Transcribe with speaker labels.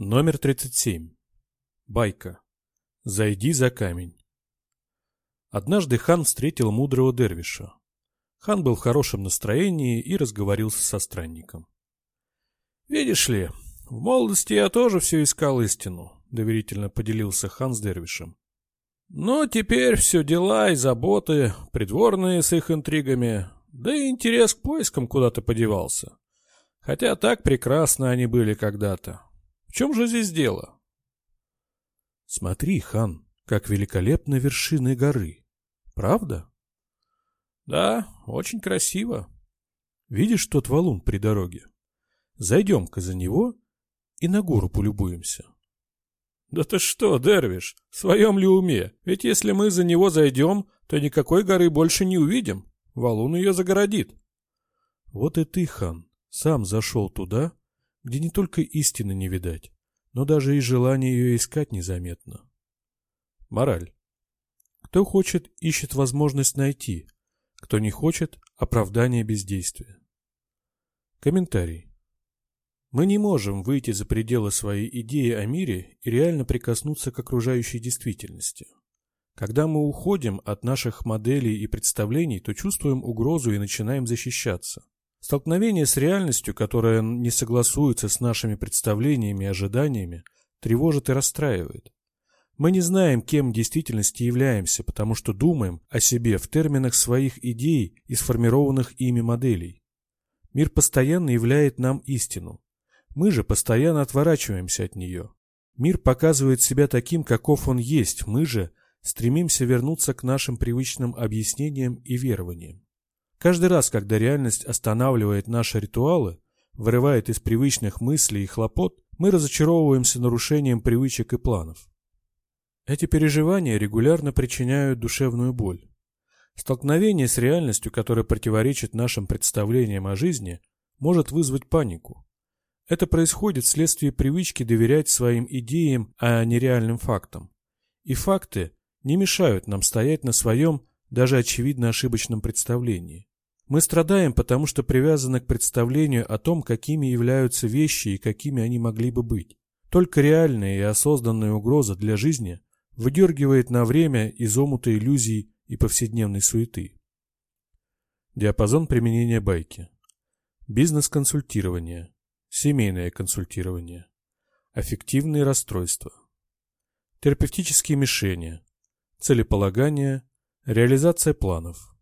Speaker 1: Номер 37. Байка. Зайди за камень. Однажды хан встретил мудрого дервиша. Хан был в хорошем настроении и разговорился со странником. «Видишь ли, в молодости я тоже все искал истину», — доверительно поделился хан с дервишем. «Но теперь все дела и заботы, придворные с их интригами, да и интерес к поискам куда-то подевался. Хотя так прекрасно они были когда-то. В чем же здесь дело?
Speaker 2: Смотри, хан, как великолепны вершины горы. Правда?
Speaker 1: Да, очень красиво.
Speaker 2: Видишь тот валун при дороге? Зайдем-ка за него и на гору полюбуемся.
Speaker 1: Да ты что, Дервиш, в своем ли уме? Ведь если мы за него зайдем, то никакой горы больше не увидим. Валун ее загородит.
Speaker 2: Вот и ты, хан, сам зашел туда, где не только истины не видать, но даже и желание ее искать незаметно. Мораль. Кто хочет, ищет возможность найти. Кто не хочет, оправдание бездействия. Комментарий. Мы не можем выйти за пределы своей идеи о мире и реально прикоснуться к окружающей действительности. Когда мы уходим от наших моделей и представлений, то чувствуем угрозу и начинаем защищаться. Столкновение с реальностью, которая не согласуется с нашими представлениями и ожиданиями, тревожит и расстраивает. Мы не знаем, кем в действительности являемся, потому что думаем о себе в терминах своих идей и сформированных ими моделей. Мир постоянно являет нам истину. Мы же постоянно отворачиваемся от нее. Мир показывает себя таким, каков он есть, мы же стремимся вернуться к нашим привычным объяснениям и верованиям. Каждый раз, когда реальность останавливает наши ритуалы, вырывает из привычных мыслей и хлопот, мы разочаровываемся нарушением привычек и планов. Эти переживания регулярно причиняют душевную боль. Столкновение с реальностью, которая противоречит нашим представлениям о жизни, может вызвать панику. Это происходит вследствие привычки доверять своим идеям, а не реальным фактам. И факты не мешают нам стоять на своем, даже очевидно ошибочном представлении. Мы страдаем, потому что привязаны к представлению о том, какими являются вещи и какими они могли бы быть. Только реальная и осознанная угроза для жизни выдергивает на время из омута иллюзий и повседневной суеты. Диапазон применения байки. Бизнес-консультирование. Семейное консультирование. Аффективные расстройства. Терапевтические мишени. Целеполагание. Реализация планов.